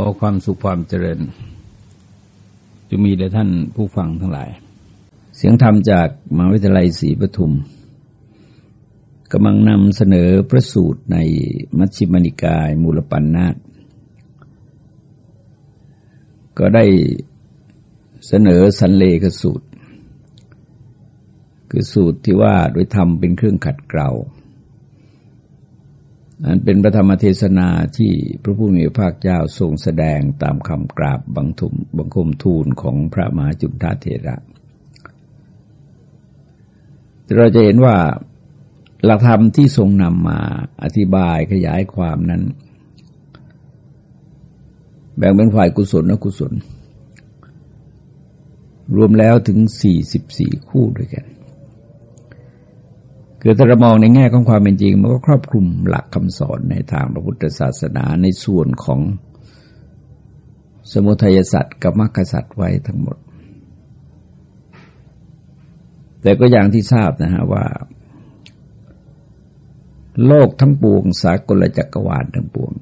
อความสุขความเจริญจะมีแด่ท่านผู้ฟังทั้งหลาย เสียงธรรมจากมหาวิทยาลัยศรีปทุมกำลังนำเสนอพระสูตรในมัชฌิมานิกายมูลปัญนาตก็ได้เสนอสันเลขสูตร คือสูตรที่ว่าโดยธรรมเป็นเครื่องขัดเกลา อันเป็นพระธรรมเทศนาที่พระผู้มีพระภาคเจ้าทรงแสดงตามคำกราบบังทุมบังคมทูลของพระมหาจุฑาเถระ เราจะเห็นว่าหลักธรรมที่ทรงนำมาอธิบายขยายความนั้น แบ่งเป็นฝ่ายกุศลและกุศล รวมแล้วถึง44คู่ด้วยกัน คือถ้าเรามองในแง่ของความเป็นจริง มันก็ครอบคลุมหลักคำสอนในทางพระพุทธศาสนาในส่วนของสมุทัยสัตว์กับมรรคสัตว์ไว้ทั้งหมด แต่ก็อย่างที่ทราบนะฮะว่า โลกทั้งปวง สากลจักรวาลทั้งปวง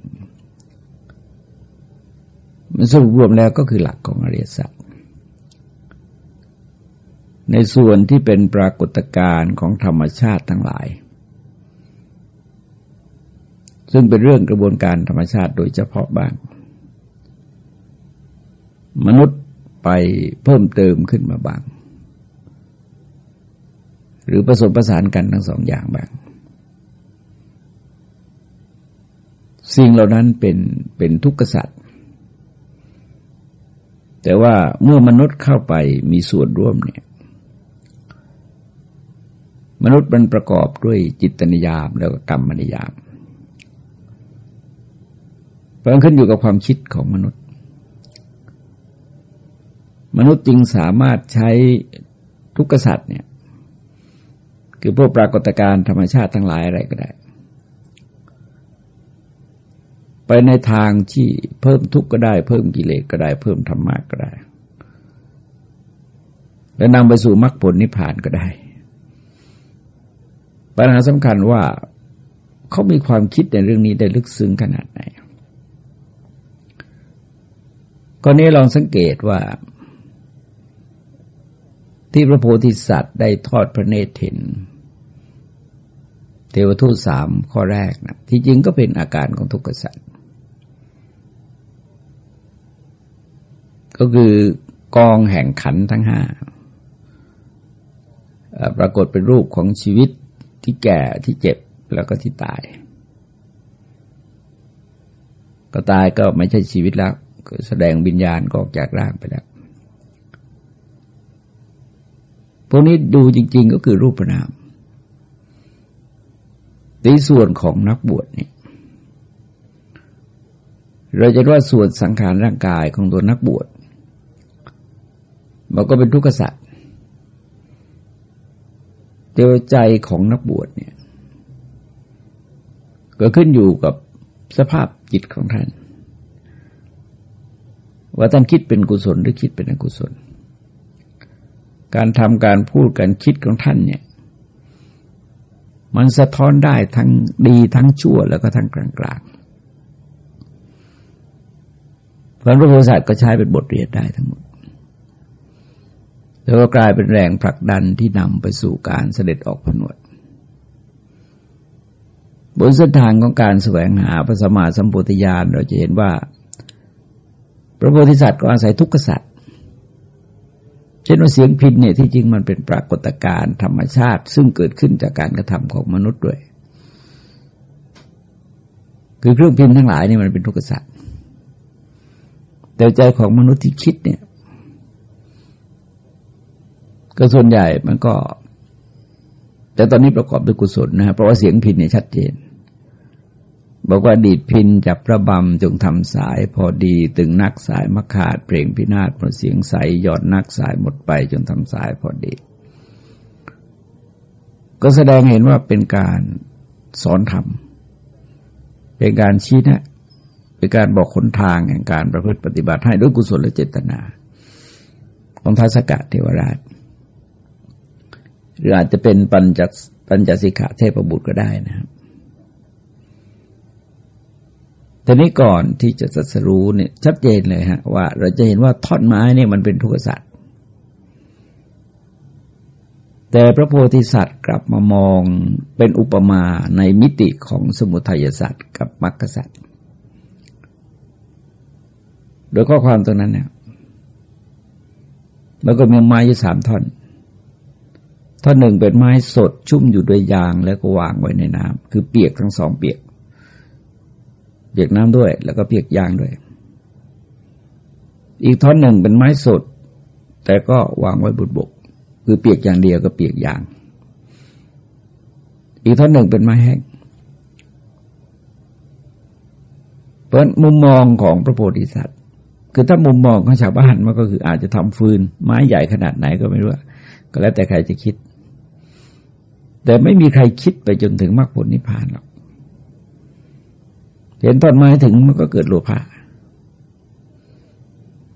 มันสรุปรวมแล้วก็คือหลักของอริยสัจ ในส่วนที่เป็นปรากฏการณ์ของธรรมชาติทั้งหลาย ซึ่งเป็นเรื่องกระบวนการธรรมชาติโดยเฉพาะบ้าง มนุษย์ไปเพิ่มเติมขึ้นมาบ้าง หรือผสมประสานกันทั้งสองอย่างบ้าง สิ่งเหล่านั้นเป็นเป็นทุกข์สัตว์แต่ว่าเมื่อมนุษย์เข้าไปมีส่วนร่วมเนี่ย มนุษย์มันประกอบด้วยจิตนิยามแล้วก็กรรมนิยามเพราะขึ้นอยู่กับความคิดของมนุษย์ มนุษย์จึงสามารถใช้ทุกขสัตว์เนี่ยคือพวกปรากฏการณ์ธรรมชาติทั้งหลายอะไรก็ได้ ไปในทางที่เพิ่มทุกข์ก็ได้ เพิ่มกิเลสก็ได้ เพิ่มธรรมะก็ได้ และนำไปสู่มรรคผลนิพพานก็ได้ ปัญหาสำคัญว่าเขามีความคิดในเรื่องนี้ได้ลึกซึ้งขนาดไหนก็นี้ลองสังเกตว่า ที่พระโพธิสัตว์ได้ทอดพระเนตรเห็นเทวทูตสามข้อแรกนะที่จริงก็เป็นอาการของทุกขสัตว์ก็คือกองแห่งขันทั้งห้าปรากฏเป็นรูปของชีวิต ที่แก่ที่เจ็บแล้วก็ที่ตาย ก็ตายก็ไม่ใช่ชีวิตแล้วแสดงวิญญาณก็ออกจากร่างไปแล้ว พวกนี้ดูจริง ๆ ก็คือรูปนามในส่วนของนักบวชนี่เราจะว่าส่วนสังขารร่างกายของตัวนักบวชมันก็เป็นทุกข์สัตว์ เดียวใจของนักบวชเนี่ย ก็ขึ้นอยู่กับสภาพจิตของท่าน ว่าท่านคิดเป็นกุศลหรือคิดเป็นอกุศล การทำการพูดการคิดของท่านเนี่ย มันสะท้อนได้ทั้งดีทั้งชั่วแล้วก็ทั้งกลางๆพระพุทธศาสนาก็ใช้เป็นบทเรียนได้ทั้งหมด แล้วก็กลายเป็นแรงผลักดันที่นำไปสู่การเสด็จออกผนวด บนเส้นทางของการแสวงหาพระสมมาสัมปทญาณเราจะเห็นว่า พระโพธิสัตว์ก็อาศัยทุกขสัตว์เช่นว่าเสียงพินเนี่ยที่จริงมันเป็นปรากฏการณ์ธรรมชาติ ซึ่งเกิดขึ้นจากการกระทำของมนุษย์ด้วย คือเครื่องพิมพ์ทั้งหลายนี่มันเป็นทุกขสัตว์แต่ใจของมนุษย์ที่คิดเนี่ย ก็ส่วนใหญ่มันก็ แต่ตอนนี้ประกอบด้วยกุศลนะเพราะว่าเสียงพินเนี่ยชัดเจน บอกว่าดีดพินจับพระบำจงทำสาย พอดีตึงนักสายมะขาด เพลงพินาศหมดเสียงใสหยอดนักสายหมดไปจนทำสายพอดี ก็แสดงเห็นว่าเป็นการสอนธรรมเป็นการชี้แนะเป็นการบอกคนทางแห่งการประพฤติปฏิบัติให้ด้วยกุศลและเจตนา ของทัศกะเทวราช หรืออาจจะเป็นปัญจปัญจสิกขาเทพบุตรก็ได้นะครับแต่นี้ก่อนที่จะสัสรู้เนี่ยชัดเจนเลยฮะ ว่าเราจะเห็นว่าท่อนไม้เนี่ยมันเป็นทุกขสัตว์แต่พระโพธิสัตว์กลับมามองเป็นอุปมาในมิติของสมุทัยสัตว์กับมรรคสัตว์โดยข้อความตรงนั้นเนี่ยมันก็มีไม้อยู่สามท่อน ท่อนหนึ่งเป็นไม้สดชุ่มอยู่ด้วยยางแล้วก็วางไว้ในน้ำคือเปียกทั้งสองเปียก เปียกน้ำด้วย แล้วก็เปียกยางด้วย อีกท่อนหนึ่งเป็นไม้สด แต่ก็วางไว้บนบก คือเปียกอย่างเดียวก็เปียกยาง อีกท่อนหนึ่งเป็นไม้แห้งเพราะมุมมองของพระโพธิสัตว์คือถ้ามุมมองของชาวบ้านมันก็คืออาจจะทำฟืน ไม้ใหญ่ขนาดไหนก็ไม่รู้ก็แล้วแต่ใครจะคิด แต่ไม่มีใครคิดไปจนถึงมรรคผลนิพพานหรอก เห็นต้นไม้ถึงมันก็เกิดโลภะ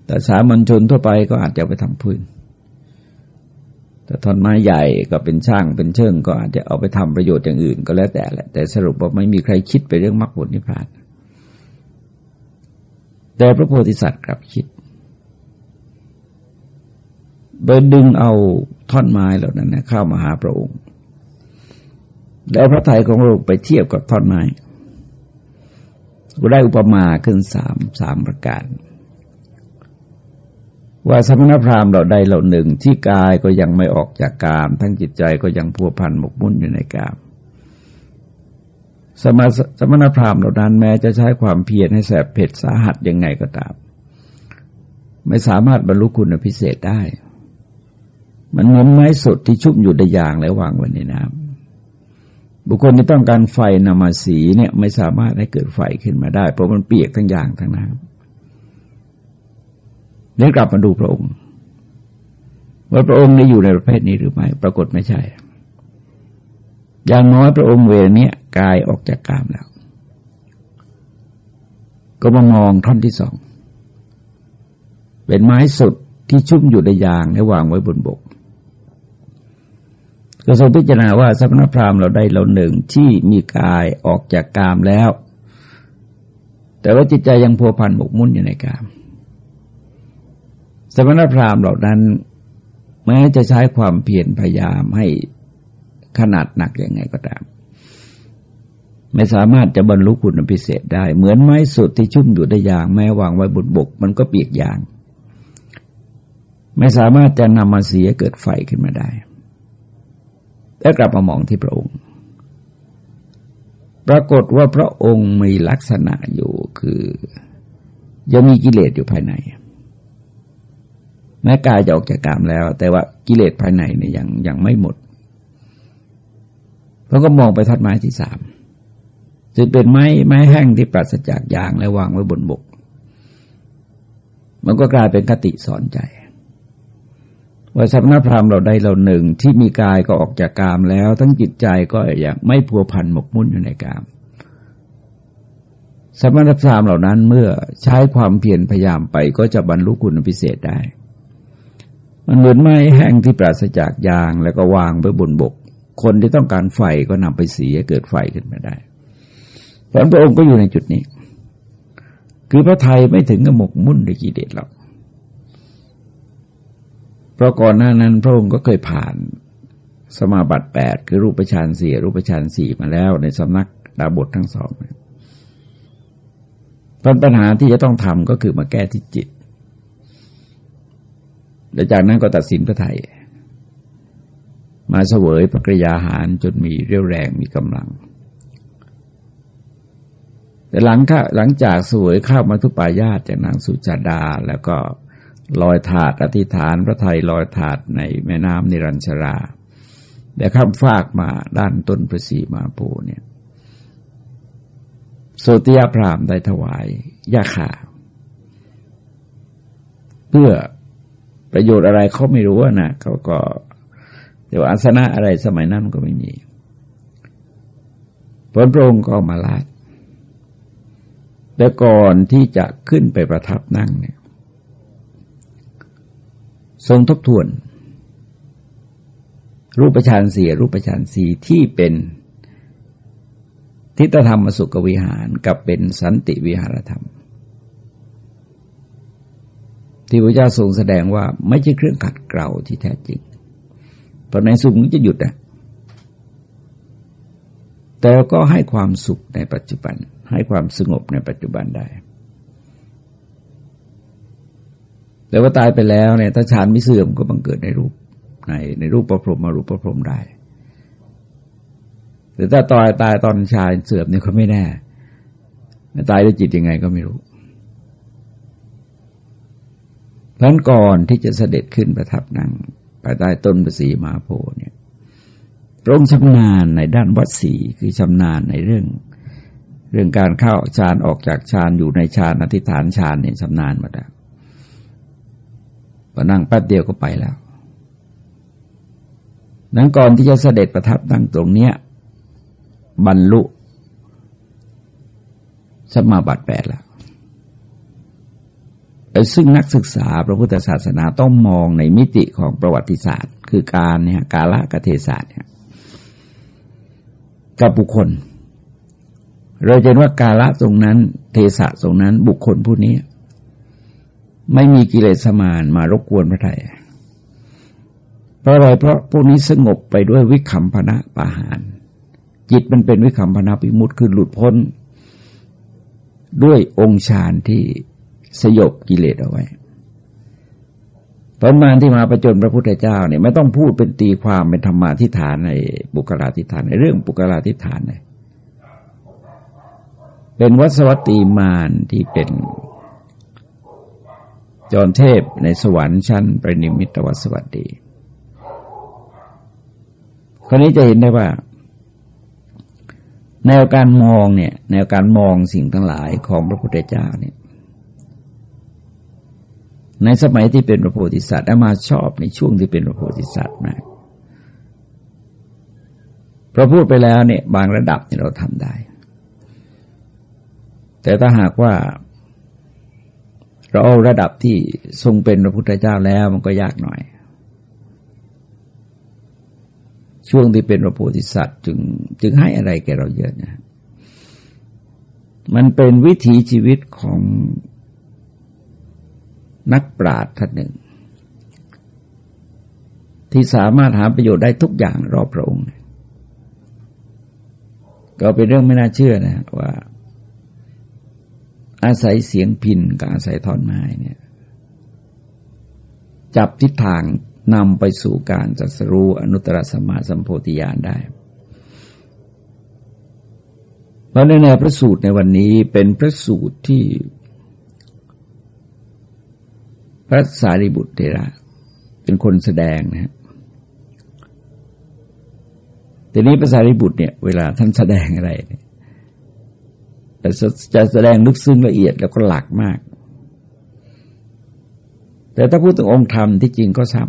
แต่สามัญชนทั่วไปก็อาจจะไปทำฟืนแต่ท่อนไม้ใหญ่ก็เป็นช่างเป็นเชิงก็อาจจะเอาไปทำประโยชน์อย่างอื่นก็แล้วแต่แหละ แต่สรุปว่าไม่มีใครคิดไปเรื่องมรรคผลนิพพาน แต่พระโพธิสัตว์กลับคิดโดยดึงเอาท่อนไม้เหล่านั้นเข้ามาหาพระองค์ แล้วพระทัยของพระองค์ไปเทียบกับท่อนไม้ก็ได้อุปมาขึ้นสามสามประการ ว่าสมณพราหมณ์เราใดเหล่าหนึ่งที่กายก็ยังไม่ออกจากกาม ทั้งจิตใจก็ยังพัวพันหมกมุ่นอยู่ในกามสมสมณพราหมณ์เหล่านั้นแม้จะใช้ความเพียรให้แสบเผ็ดสาหัสยังไงก็ตาม ไม่สามารถบรรลุคุณพิเศษได้ มันเหมือนไม้สดที่ชุ่มอยู่ในยางแล้ววางไว้ในน้ำ บุคคลที่ต้องการไฟนามาสีเนี่ยไม่สามารถให้เกิดไฟขึ้นมาได้ เพราะมันเปียกทั้งยางทั้งน้ำเดี๋ยวกลับมาดูพระองค์ ว่าพระองค์นี้อยู่ในประเภทนี้หรือไม่ ปรากฏไม่ใช่ อย่างน้อยพระองค์เวรนี้กายออกจากกามแล้ว ก็มามองท่อนที่สอง เป็นไม้สดที่ชุ่มอยู่ในยางและวางไว้บนบก ก็ทรงพิจารณาว่าสัพนพรามเราได้เราหนึ่งที่มีกายออกจากกามแล้ว แต่ว่าจิตใจยังพัวพันหมกมุ่นอยู่ในกาม สมณพราหมณ์เหล่านั้นแม้จะใช้ความเพียรพยายามให้ขนาดหนักยังไงก็ตาม ไม่สามารถจะบรรลุคุณพิเศษได้ เหมือนไม้สุดที่ชุ่มอยู่ได้ยาง แม้วางไว้บนบก มันก็เปียกยาง ไม่สามารถจะนำมาเสียเกิดไฟขึ้นมาได้ แล้วกลับมามองที่พระองค์ ปรากฏว่าพระองค์มีลักษณะอยู่คือยังมีกิเลสอยู่ภายใน แม้กายจะออกจากกามแล้ว แต่ว่ากิเลสภายในเนี่ยยังยังไม่หมดเราก็มองไปทัดไม้ที่สามจะเป็นไม้ไม้แห้งที่ปราศจากยางและวางไว้บนบก มันก็กลายเป็นคติสอนใจ ว่าสัมนาพรามเราได้เราหนึ่งที่มีกายก็ออกจากกามแล้ว ทั้งจิตใจก็อย่างไม่พัวพันหมกมุ่นอยู่ในกาม สมณพราหมณ์เหล่านั้นเมื่อใช้ความเพียรพยายามไปก็จะบรรลุคุณพิเศษได้ มันเหมือนไม้แห้งที่ปราศจากยางแล้วก็วางไว้บนบก คนที่ต้องการไฟก็นำไปสีเกิดไฟขึ้นมาได้แต่พระองค์ก็อยู่ในจุดนี้ คือพระไทยไม่ถึงกับหมกมุ่นด้วยกิเลสหรอก เพราะก่อนหน้านั้นพระองค์ก็เคยผ่านสมาบัติแปดคือรูปฌานสี่รูปฌานสี่มาแล้วในสำนักดาบททั้งสองปัญหาที่จะต้องทำก็คือมาแก้ที่จิตและจากนั้นก็ตัดสินพระไทย มาเสวยปกริยาหารจนมีเรี่ยวแรงมีกำลัง แต่หลังข้าหลังจากเสวยข้าวมาทุปายาตจากนางสุจาดาแล้วก็ ลอยถาดอธิษฐานพระไทยลอยถาดในแม่น้ำนิรัญชรา แต่ข้ามฟากมาด้านต้นพระศรีมาโพเนี่ยโสติยาพรามได้ถวายยาขาเพื่อประโยชน์อะไรเขาไม่รู้นะเขาก็เดี๋ยวอาสนะอะไรสมัยนั้นก็ไม่มีพระพระองค์ก็มาลาดแต่ก่อนที่จะขึ้นไปประทับนั่งเนี่ย ทรงทบทวน รูปฌานสี่รูปฌานสี่ที่เป็นทิฏฐธรรมสุขวิหารกับเป็นสันติวิหารธรรม ที่พระเจ้าทรงแสดงว่าไม่ใช่เครื่องขัดเกลาที่แท้จริงตอนไหนสุขมันจะหยุดนะแต่ก็ให้ความสุขในปัจจุบัน ให้ความสงบในปัจจุบันได้ แต่ว่าตายไปแล้วเนี่ยถ้าฌานไม่เสื่อมก็บังเกิดในรูปในในรูปประพรมมารูปประพรมได้แต่ถ้าตายตายตอนชายเสื่อมเนี่ยเขาไม่แน่ตายด้วยจิตยังไงก็ไม่รู้เพราะก่อนที่จะเสด็จขึ้นประทับนั่งไปใต้ต้นประสีมาโพเนี่ยพระองค์ชำนาญในด้านวัดสีคือชำนาญในเรื่อง เรื่องการเข้าฌานออกจากฌานอยู่ในฌานอธิษฐานฌานเนี่ยชำนาญมาแล้ว พอนั่งแป๊บเดียวก็ไปแล้ว นั้นก่อนที่จะเสด็จประทับนั่งตรงเนี้ย บรรลุสมาบัติแปดแล้วซึ่งนักศึกษาพระพุทธศาสนาต้องมองในมิติของประวัติศาสตร์ คือการเนี่ยกาละกเทศาสตร์เนี่ยกับบุคคล เราจะเห็นว่า กาละตรงนั้น เทศะตรงนั้น บุคคลผู้นี้ ไม่มีกิเลสมานมารบกวนพระไทยเพราะอะไรเพราะพวกนี้สงบไปด้วยวิคัมพนะปาหาร จิตมันเป็นวิคัมพนาปิมุตคือหลุดพ้น ด้วยองค์ฌานที่สยบกิเลสเอาไว้ประมาณที่มาประจนพระพุทธเจ้าเนี่ยไม่ต้องพูดเป็นตีความเป็นธรรมาทิฏฐานในบุคลาทิฏฐานในเรื่องบุคลาทิฏฐานเลยเป็นวัสวัตตีมานที่เป็น จรเทพในสวรรค์ชั้นประนิมิตวสวัตดีคนนี้จะเห็นได้ว่า แนวการมองเนี่ย แนวการมองสิ่งทั้งหลายของพระพุทธเจ้าเนี่ย ในสมัยที่เป็นพระโพธิสัตว์อามาชอบในช่วงที่เป็นพระโพธิสัตว์มากพระพูดไปแล้วเนี่ย บางระดับเนี่ยเราทำได้ แต่ถ้าหากว่า เราเอาระดับที่ทรงเป็นพระพุทธเจ้าแล้วมันก็ยากหน่อย ช่วงที่เป็นพระโพธิสัตว์จึงจึงให้อะไรแกเราเยอะนะมันเป็นวิถีชีวิตของนักปราชญ์ท่านหนึ่ง ที่สามารถหาประโยชน์ได้ทุกอย่างรอบพระองค์ ก็เป็นเรื่องไม่น่าเชื่อนะว่า อาศัยเสียงพินกับอาศัยท่อนไม้เนี่ยจับทิศทางนำไปสู่การจัสรู้อนุตตรสมาสัมโพธิญาณได้เพราะในแนวพระสูตรในวันนี้เป็นพระสูตรที่ พระสารีบุตรเทระเป็นคนแสดงนะฮะทีนี้พระสารีบุตรเนี่ยเวลาท่านแสดงอะไรเนี่ย แต่จะแสดงลึกซึ้งละเอียดแล้วก็หลักมาก แต่ถ้าพูดถึงองค์ธรรมที่จริงก็ซ้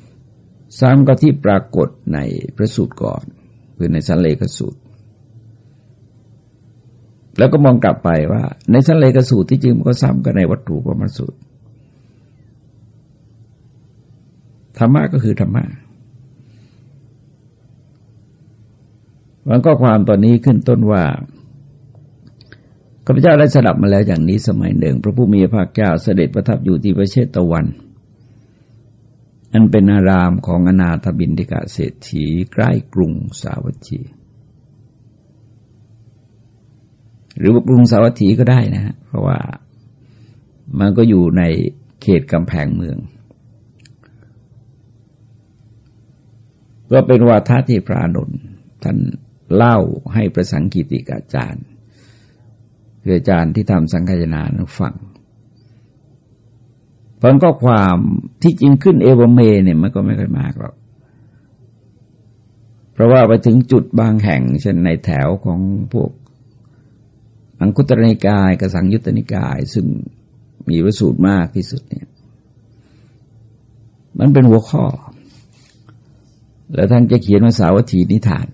ำซ้ำก็ที่ปรากฏในพระสูตรก่อน คือในสันเลขสูตร แล้วก็มองกลับไปว่า ในสันเลขสูตรที่จริงมันก็ซ้ำกันในวัตถุประมสูตรธรรมะก็คือธรรมะมันก็ความตอนนี้ขึ้นต้นว่า ข้าพเจ้าได้สดับมาแล้วอย่างนี้สมัยหนึ่ง พระผู้มีพระภาคเจ้าเสด็จประทับอยู่ที่ประเทศตะวัน อันเป็นอารามของอนาถบินทิกะเศรษฐีใกล้กรุงสาวัตถี หรือว่ากรุงสาวัตถีก็ได้นะฮะเพราะว่ามันก็อยู่ในเขตกำแพงเมือง ก็เป็นวาทะที่พระนนท์ท่านเล่าให้ประสังกิติกาจารย์ คืออาจารย์ที่ทำสังคายนาฟังผลก็ความที่จริงขึ้นเอวเมเนี่ยมันก็ไม่ค่อยมากหรอก เพราะว่าไปถึงจุดบางแห่ง เช่นในแถวของพวกอังคุตรนิกายกับสังยุตตนิกาย ซึ่งมีประสูตรมากที่สุดเนี่ย มันเป็นหัวข้อ แล้วท่านจะเขียนว่าสาวัตถีนิทาน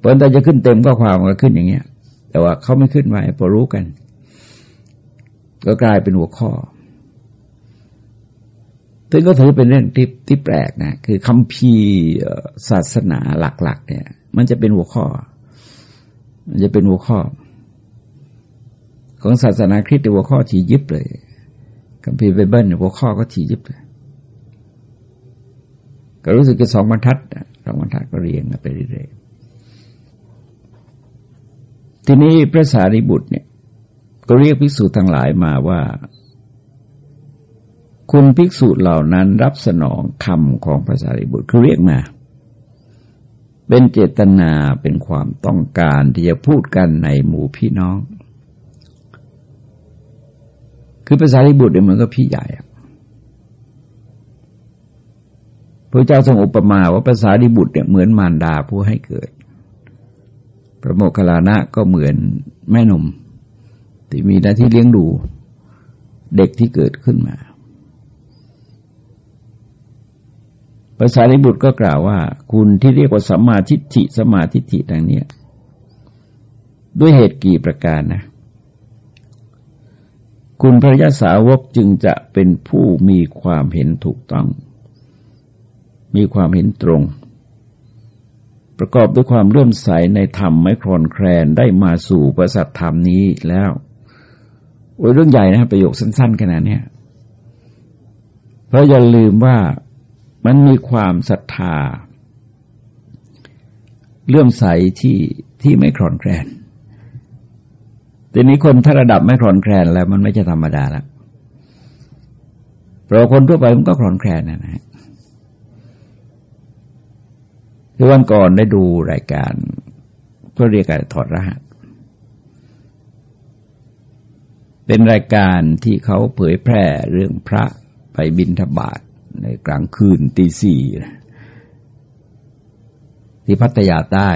เปิดแต่จะขึ้นเต็มก็ความก็ขึ้นอย่างเงี้ย แต่ว่าเขาไม่ขึ้นไว้พอรู้กัน ก็กลายเป็นหัวข้อซึ่งก็ถือเป็นเรื่องที่ที่แปลกนะ คือคำพีศาสนาหลัก ๆ เนี่ย มันจะเป็นหัวข้อ มันจะเป็นหัวข้อ ของศาสนาคริสต์หัวข้อถี่ยิบเลยคำพีไบเบิลหัวข้อก็ถี่ยิบเลยก็รู้สึกจะสองบรรทัดสองบรรทัดก็เรียงไปเรื่อยๆ ทีนี้พระสารีบุตรเนี่ยก็เรียกภิกษุทั้งหลายมาว่า คุณภิกษุเหล่านั้นรับสนองคำของพระสารีบุตรคือเรียกมา เป็นเจตนาเป็นความต้องการที่จะพูดกันในหมู่พี่น้อง คือภาษาริบุตรเนี่ยมันก็พี่ใหญ่พระเจ้าทรงอุปมาว่าภาษาดิบุตรเนี่ยเหมือนมารดาผู้ให้เกิด พระโมคคัลลานะก็เหมือนแม่นมที่มีหน้าที่เลี้ยงดูเด็กที่เกิดขึ้นมาภาษาดิบุตรก็กล่าวว่า คุณที่เรียกว่าสัมมาทิฏฐิสัมมาทิฏฐิดังนี้ด้วยเหตุกี่ประการนะ คุณพระยาสาวกจึงจะเป็นผู้มีความเห็นถูกต้อง มีความเห็นตรง ประกอบด้วยความเลื่อมใสในธรรมไม่คลอนแคลนได้มาสู่ประสัทธรรมนี้แล้วโอ้ยเรื่องใหญ่นะประโยคสั้นๆขนาดนี้เพราะอย่าลืมว่ามันมีความศรัทธา เลื่อมใสที่ที่ไม่คลอนแคลนทีนี้คนถ้าระดับไม่คลอนแคลนแล้ว มันไม่จะธรรมดาแล้วเพราะคนทั่วไปมันก็คลอนแคลนนะฮะ คือวันก่อนได้ดูรายการก็เรียกกันถอดรหัส เป็นรายการที่เขาเผยแพร่เรื่องพระไปบินทบาทในกลางคืนตีสี่ที่พัทยาใต้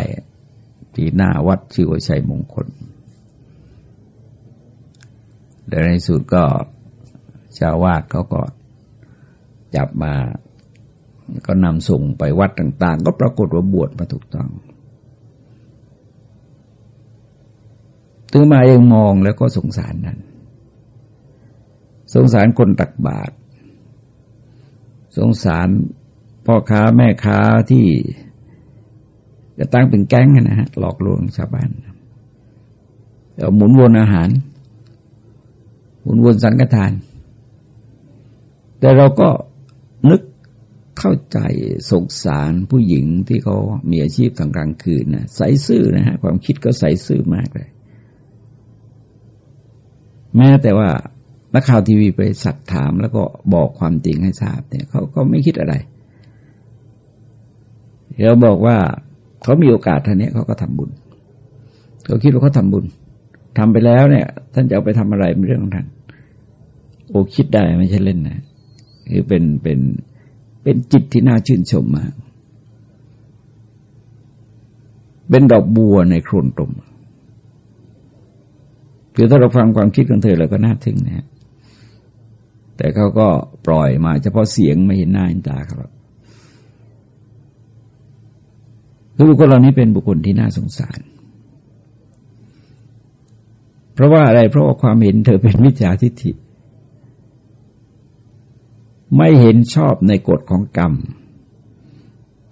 ที่หน้าวัดชิวชัยมงคลแต่ในสุดก็ชาววาดเขาก็จับมา ก็นำส่งไปวัดต่าง ๆ ก็ปรากฏว่าบวชมาถูกต้องถึงมาเองมองแล้วก็สงสารนั้น สงสารคนตักบาตรสงสารพ่อค้าแม่ค้าที่จะตั้งเป็นแก๊งนะฮะหลอกลวงชาวบ้านเอาหมุนวนอาหาร หมุนวนสังฆทาน แต่เราก็นึก เข้าใจสงสารผู้หญิงที่เขามีอาชีพทางกลางคืนนะใสซื่อนะฮะความคิดก็ใสซื่อมากเลย แม้แต่ว่านักข่าวทีวีไปสักถามแล้วก็บอกความจริงให้ทราบเนี่ยเขาก็ไม่คิดอะไรเราบอกว่าเขามีโอกาสท่านนี้เขาก็ทำบุญเขาคิดว่าเขาทาบุญทำไปแล้วเนี่ย ท่านจะเอาไปทำอะไรเป็นเรื่องของท่านโอ้คิดได้ไม่ใช่เล่นนะคือเป็นเป็น เป็นจิตที่น่าชื่นชมมาก เป็นดอกบัวในโครนตมคือถ้าเราฟังความคิดของเธอเราก็น่าทึ่งนะแต่เขาก็ปล่อยมาเฉพาะเสียงไม่เห็นหน้าเห็นตาครับคือบุคคลเหล่านี้เป็นบุคคลที่น่าสงสาร เพราะว่าอะไรเพราะว่าความเห็นเธอเป็นมิจฉาทิฏฐิ ไม่เห็นชอบในกฎของกรรม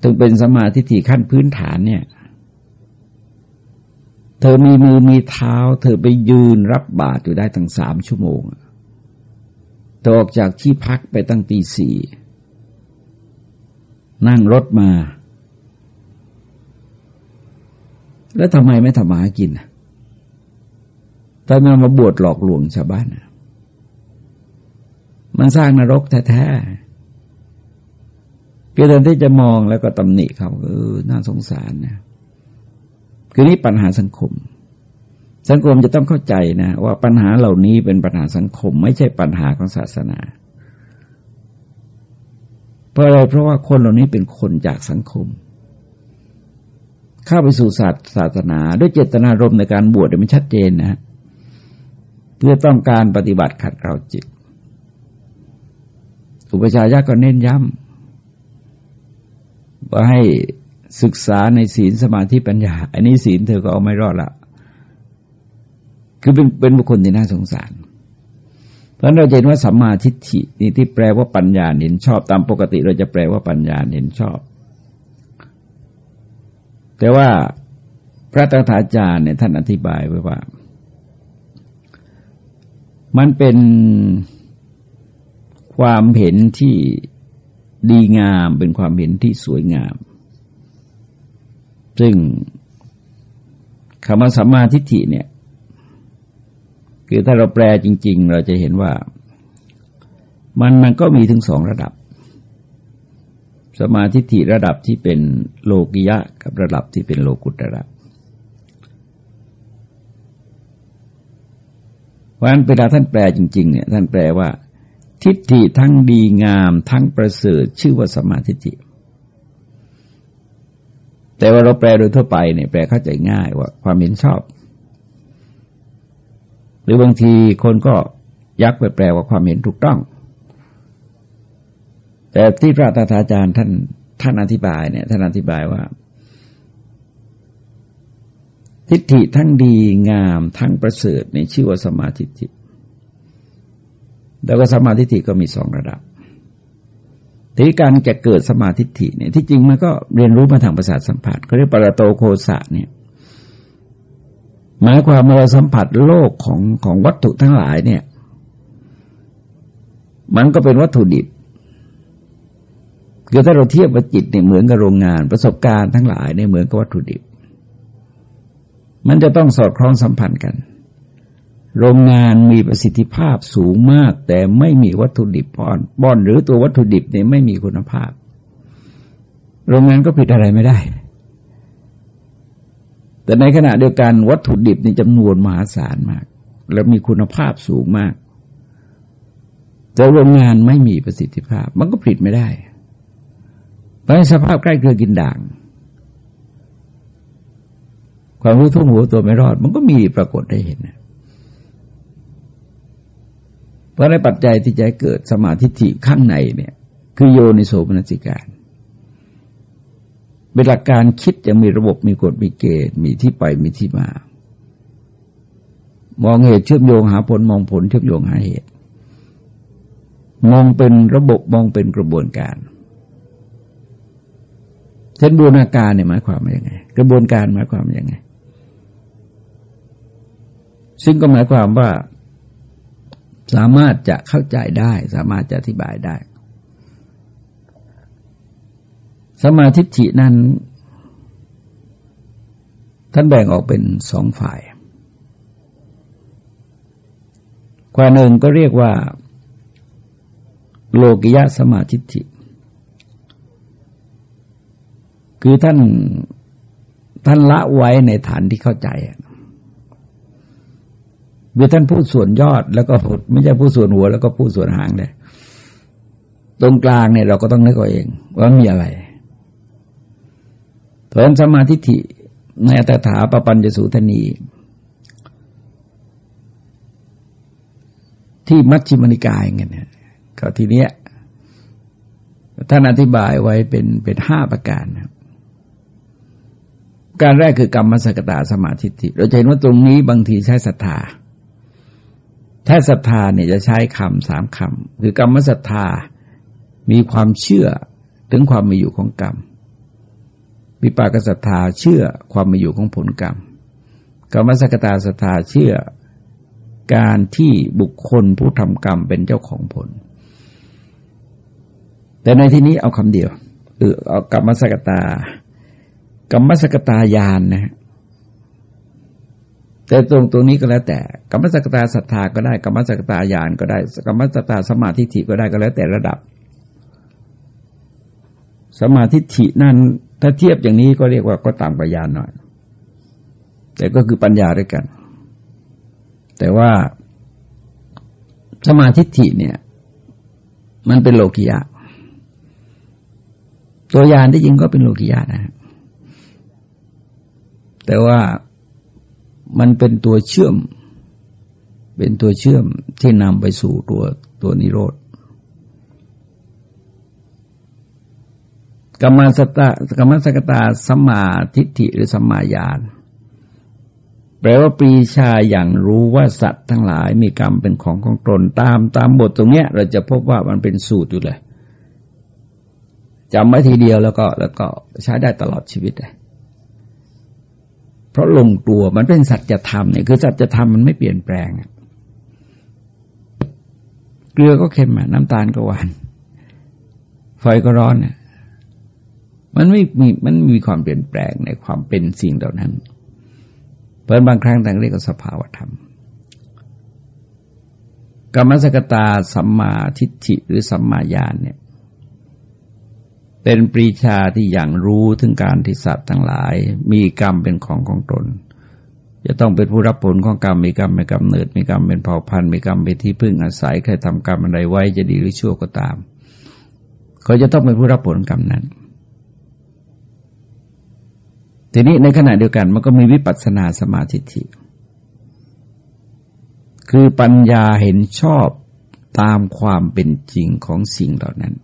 ถึงเป็นสมาธิที่ขั้นพื้นฐานเนี่ย เธอมีมือมีเท้า เธอไปยืนรับบาตรอยู่ได้ตั้งสามชั่วโมงเธอออกจากที่พักไปตั้งตีสี่นั่งรถมา แล้วทำไมไม่ทำมาหากินทำไมมาบวชหลอกลวงชาวบ้านนะ มันสร้างนรกแท้ๆคือแทนที่จะมองแล้วก็ตำหนิเขาเออน่าสงสารนะคือนี่ปัญหาสังคม สังคมจะต้องเข้าใจนะ ว่าปัญหาเหล่านี้เป็นปัญหาสังคม ไม่ใช่ปัญหาของศาสนา เพราะอะไรเพราะว่าคนเหล่านี้เป็นคนจากสังคม เข้าไปสู่ศาสศาสนา ด้วยเจตนารมณ์ในการบวชมันชัดเจนนะ เพื่อต้องการปฏิบัติขัดเกลาจิต อุปชายะก็เน้นย้ำว่าให้ศึกษาในศีลสมาธิปัญญา อันนี้ศีลเธอก็เอาไม่รอดละ คือเป็นเป็นบุคคลที่น่าสงสาร เพราะเราเห็นว่าสัมมาทิฏฐินี่ที่แปลว่าปัญญาเห็นชอบตามปกติเราจะแปลว่าปัญญาเห็นชอบ แต่ว่าพระตถาจารย์เนี่ยท่านอธิบายไว้ว่า มันเป็น ความเห็นที่ดีงามเป็นความเห็นที่สวยงาม ซึ่งคำว่าสัมมาทิฏฐิเนี่ย คือถ้าเราแปลจริง ๆ เราจะเห็นว่า มันมันก็มีถึงสองระดับ สมาธิฐิระดับที่เป็นโลกิยะ กับระดับที่เป็นโลกุตระเพราะฉะนั้นเวลาท่านแปลจริง ๆ เนี่ย ท่านแปลว่า ทิฏฐิทั้งดีงามทั้งประเสริฐชื่อว่าสมาธิิแต่ว่าเราแปลโดยทั่วไปเนี่ยแปลเข้าใจง่ายว่าความเห็นชอบ หรือบางทีคนก็ยักไปแปลว่าความเห็นถูกต้อง แต่ที่พระตถาจารย์ท่านท่านอธิบายเนี่ยท่านอธิบายว่า ทิฏฐิทั้งดีงามทั้งประเสริฐในชื่อว่าสมาธิิ แล้วก็สมาธิิก็มีสองระดับทีการจะเกิดสมาธิิเนี่ยที่จริงมันก็เรียนรู้มาทางประสาทสัมผัสเขาเรียกปรโตโคสะเนี่ยหมายความว่าเราสัมผัสโลกของของวัตถุทั้งหลายเนี่ย มันก็เป็นวัตถุดิบคือถ้าเราเทียบกับจิตเนี่ยเหมือนกับโรงงาน ประสบการณ์ทั้งหลายเนี่ยเหมือนกับวัตถุดิบ มันจะต้องสอดคล้องสัมพันธ์กัน โรงงานมีประสิทธิภาพสูงมาก แต่ไม่มีวัตถุดิบป้อนป้อนหรือตัววัตถุดิบเนี่ยไม่มีคุณภาพ โรงงานก็ผิดอะไรไม่ได้ แต่ในขณะเดียวกันวัตถุดิบในจำนวนมหาศาลมาก แล้วมีคุณภาพสูงมาก แต่โรงงานไม่มีประสิทธิภาพ มันก็ผลิตไม่ได้เพราะสภาพใกล้เกลือกินด่างความรู้ทุ่งหัวตัวไม่รอด มันก็มีปรากฏได้เห็นนะ เพราะในปัจจัยที่จะเกิดสมาธิข้างในเนี่ย คือโยนิโสมนสิการ เป็นหลักการคิดจะมีระบบมีกฎมีเกณฑ์มีที่ไปมีที่มา มองเหตุเชื่อมโยงหาผลมองผลเชื่อมโยงหาเหตุ มองเป็นระบบมองเป็นกระบวนการเช่นบูรณาการเนี่ยหมายความว่ายังไง กระบวนการหมายความว่ายังไง ซึ่งก็หมายความว่า สามารถจะเข้าใจได้ สามารถจะอธิบายได้ สมาธิฐินั้น ท่านแบ่งออกเป็นสองฝ่ายกว่าหนึ่งก็เรียกว่า โลกิยะสมาธิฐิคือท่านท่านละไว้ในฐานที่เข้าใจ คือท่านพูดส่วนยอดแล้วก็ไม่ใช่พูดส่วนหัว แล้วก็พูดส่วนหางเลยตรงกลางเนี่ยเราก็ต้องนึกเอาเอง ว่ามีอะไรเพราะนั้นสมาธิิในอัตถาปปัญจสูทนีที่มัชฌิมนิกายเงี้ยก็ทีเนี้ยท่านอธิบายไว้เป็นเป็นห้าประการนะการแรกคือกรรมสกตาสมาธิิเราจะเห็นว่าตรงนี้บางทีใช้ศรัทธา ถ้าศรัทธาเนี่ยจะใช้คำสามคำคือกรรมศรัทธามีความเชื่อถึงความมีอยู่ของกรรมวิปากศรัทธาเชื่อความมีอยู่ของผลกรรมกรรมสกตาศรัทธาเชื่อการที่บุคคลผู้ทำกรรมเป็นเจ้าของผล แต่ในที่นี้เอาคำเดียวเออเอากรรมสกตากรรมสกตายานนะ แต่ตรงตรงนี้ก็แล้วแต่กรรมสักตาศรัทธาก็ได้กรรมสักตายานก็ได้กรรมสักตาสมาธิฐิก็ได้ก็แล้วแต่ระดับ สมาธิฐินั้นถ้าเทียบอย่างนี้ก็เรียกว่าก็ต่างปัญญาหน่อย แต่ก็คือปัญญาด้วยกัน แต่ว่าสมาธิฐิเนี่ย มันเป็นโลกิยะ ตัวยานที่จริงก็เป็นโลกิยะนะแต่ว่า มันเป็นตัวเชื่อม เป็นตัวเชื่อมที่นำไปสู่ตัวตัวนิโรธกรรมสตากรรมสกตาสัมมาทิฏฐิหรือสัมมาญาณแปลว่าปรีชาอย่างรู้ว่าสัตว์ทั้งหลายมีกรรมเป็นของของตนตามตามบทตรงเนี้ย เราจะพบว่ามันเป็นสูตรอยู่เลยจำไว้ทีเดียวแล้วก็แล้วก็ใช้ได้ตลอดชีวิตเลย เพราะลงตัวมันเป็นสัจธรรมเนี่ยคือสัจธรรมมันไม่เปลี่ยนแปลงเกลือก็เค็มน้ำตาลก็หวานไฟก็ร้อนเนี่ยมันไม่มีมันมีความเปลี่ยนแปลงในความเป็นสิ่งเหล่านั้นเพราะบางครั้งต่างเรียกว่าสภาวธรรมกรรมสกตาสัมมาทิฏฐิหรือสัมมาญาณเนี่ย เป็นปรีชาที่อย่างรู้ถึงการที่สัตว์ทั้งหลาย มีกรรมเป็นของของตน จะต้องเป็นผู้รับผลของกรรมมีกรรมเป็นกำเนิด มีกรรมเป็นเผ่าพันธุ์มีกรรมเป็นที่พึ่งอาศัยใครทำกรรมอะไรไว้จะดีหรือชั่วก็ตาม เขาจะต้องเป็นผู้รับผลกรรมนั้น ทีนี้ในขณะเดียวกันมันก็มีวิปัสสนาสมาธิิคือปัญญาเห็นชอบตามความเป็นจริงของสิ่งเหล่านั้น